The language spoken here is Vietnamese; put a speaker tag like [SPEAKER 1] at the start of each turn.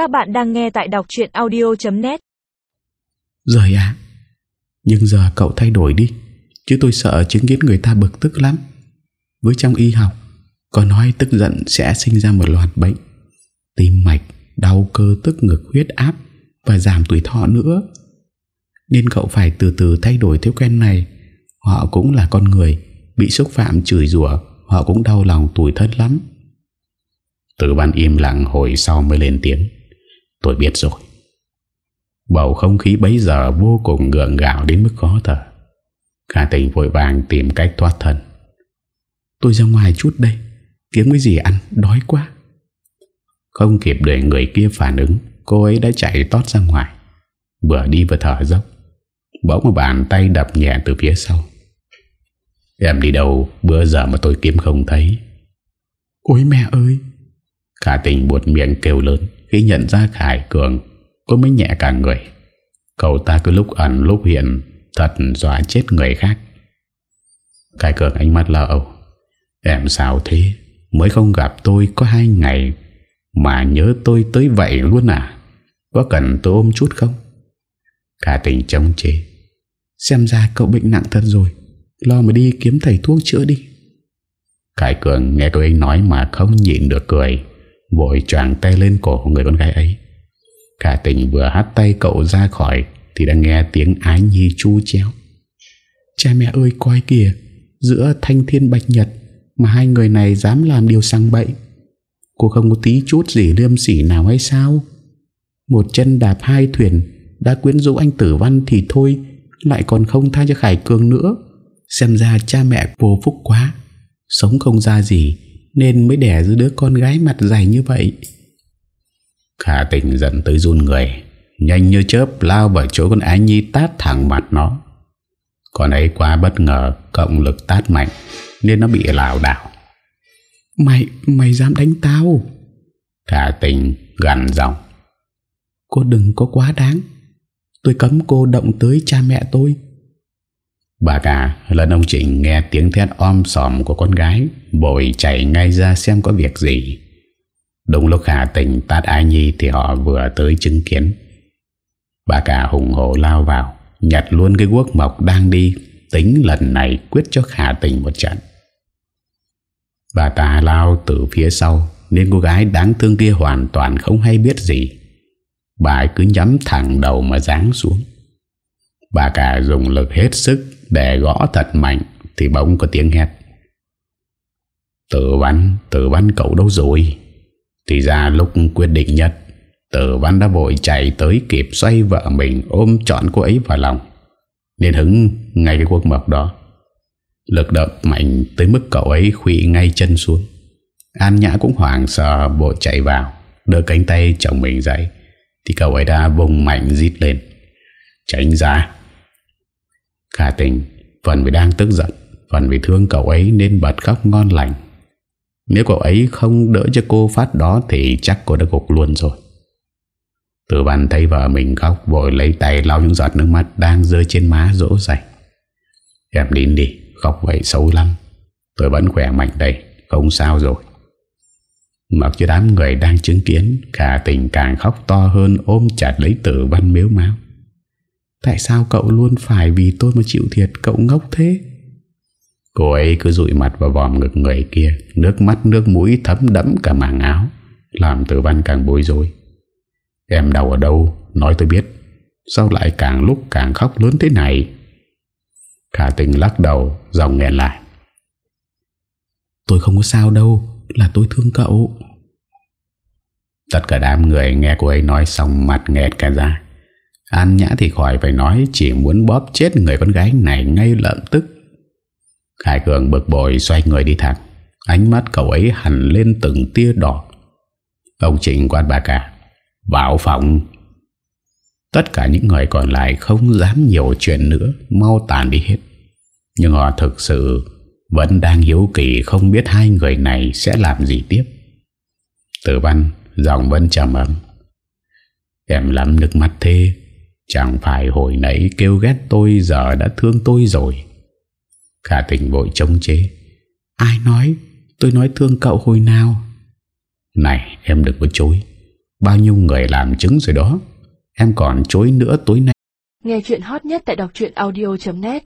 [SPEAKER 1] Các bạn đang nghe tại đọc chuyện audio.net
[SPEAKER 2] Rời à Nhưng giờ cậu thay đổi đi, Chứ tôi sợ chứng kiến người ta bực tức lắm. Với trong y học, Có nói tức giận sẽ sinh ra một loạt bệnh. Tim mạch, Đau cơ tức ngực, huyết áp Và giảm tuổi thọ nữa. Nên cậu phải từ từ thay đổi thói quen này. Họ cũng là con người, Bị xúc phạm chửi rủa, Họ cũng đau lòng tủi thân lắm. Tử văn im lặng hồi sau mới lên tiếng. Tôi biết rồi. Bầu không khí bấy giờ vô cùng ngượng gạo đến mức khó thở. Cả tình vội vàng tìm cách thoát thân. Tôi ra ngoài chút đây Kiếm cái gì ăn đói quá. Không kịp để người kia phản ứng Cô ấy đã chạy tót ra ngoài. Vừa đi vừa thở dốc. Bỗng một bàn tay đập nhẹ từ phía sau. Em đi đâu Bữa giờ mà tôi kiếm không thấy? Ôi mẹ ơi! Cả tình buột miệng kêu lớn khi nhận ra Khải Cường, Cô mới nhẹ cả người. Cậu ta cứ lúc ẩn lúc hiện, Thật dọa chết người khác. Khải Cường ánh mắt lo âu. Em sao thế? Mới không gặp tôi có hai ngày Mà nhớ tôi tới vậy luôn à? Có cần tôi ôm chút không? Cả tình chống chế. Xem ra cậu bệnh nặng thật rồi. Lo mà đi kiếm thầy thuốc chữa đi. Khải Cường nghe cô ấy nói mà không nhịn được cười. Vội choàng tay lên cổ người con gái ấy. Cả tình vừa hát tay cậu ra khỏi Thì đã nghe tiếng ái nhi chu chéo. Cha mẹ ơi, coi kìa, Giữa thanh thiên bạch nhật Mà hai người này dám làm điều sang bậy. Cô không có tí chút gì liêm sỉ nào hay sao? Một chân đạp hai thuyền Đã quyến rũ anh tử văn thì thôi, Lại còn không tha cho Khải Cường nữa. Xem ra cha mẹ vô phúc quá, Sống không ra gì. Nên mới đẻ ra đứa con gái mặt dày như vậy. Khả tình giận tới run người Nhanh như chớp lao vào chỗ con ái nhi tát thẳng mặt nó. Con ấy quá bất ngờ Cộng lực tát mạnh Nên nó bị lào đảo. Mày, mày dám đánh tao? Khả tình gần giọng. Cô đừng có quá đáng. Tôi cấm cô động tới cha mẹ tôi Bà cả, lần ông Trịnh nghe tiếng thét om sòm của con gái, Bội chạy ngay ra xem có việc gì. Đúng lúc Hà Tình tát ai Nhi Thì họ vừa tới chứng kiến. Bà cả hùng hổ lao vào, Nhặt luôn cái quốc mộc đang đi, Tính lần này quyết cho Hà Tình một trận. Bà ta lao từ phía sau, Nên cô gái đáng thương kia hoàn toàn không hay biết gì. Bà cứ nhắm thẳng đầu mà giáng xuống. Bà cả dùng lực hết sức để gõ thật mạnh Thì bỗng có tiếng hét. Tử văn Tử văn cậu đâu rồi? Thì ra lúc quyết định nhất, Tử văn đã vội chạy tới kịp xoay vợ mình ôm trọn cô ấy vào lòng. Nên hứng ngay cái cuộc mộc đó. Lực đập mạnh tới mức cậu ấy khủy ngay chân xuống. An Nhã cũng hoảng sợ bộ chạy vào Đỡ cánh tay chồng mình dậy. Thì cậu ấy đã vùng mạnh dít lên. Tránh ra Khả tình, Phần vì đang tức giận, Phần vì thương cậu ấy nên bật khóc ngon lành. Nếu cậu ấy không đỡ cho cô phát đó Thì chắc cô đã gục luôn rồi. Tử văn thấy vợ mình khóc, Vội lấy tay lau những giọt nước mắt Đang rơi trên má rỗ dành Em đến đi, Khóc vậy xấu lắm. Tôi vẫn khỏe mạnh đây, Không sao rồi. Mặc cho đám người đang chứng kiến, Khả tình càng khóc to hơn Ôm chặt lấy tử văn miếu máu Tại sao cậu luôn phải vì tôi mà chịu thiệt? Cậu ngốc thế. Cô ấy cứ rụi mặt vào vòm ngực người kia Nước mắt nước mũi thấm đẫm cả màng áo Làm tử văn càng bối rối. Em đau ở đâu? Nói tôi biết. Sao lại càng lúc càng khóc lớn thế này? Khả tình lắc đầu Dòng nghẹn lại. Tôi không có sao đâu Là tôi thương cậu. Tất cả đám người nghe cô ấy nói xong mặt nghẹt cả ra An Nhã thì khỏi phải nói, Chỉ muốn bóp chết người con gái này ngay lập tức. Khải Cường bực bội xoay người đi thẳng. Ánh mắt cậu ấy hẳn lên từng tia đỏ. Ông Trịnh quát bà cả Vào phòng Tất cả những người còn lại không dám nhiều chuyện nữa, Mau tàn đi hết. Nhưng họ thực sự Vẫn đang hiếu kỳ không biết hai người này sẽ làm gì tiếp. Tử văn, Giọng vẫn trầm ấm. Em lắm nước mắt thế Chẳng phải hồi nãy kêu ghét tôi, Giờ đã thương tôi rồi. Khả tình vội chống chế. Ai nói? Tôi nói thương cậu hồi nào? Này, em đừng có chối. Bao nhiêu người làm chứng rồi đó. Em còn chối nữa tối nay.
[SPEAKER 1] Nghe chuyện hot nhất tại đọc audio.net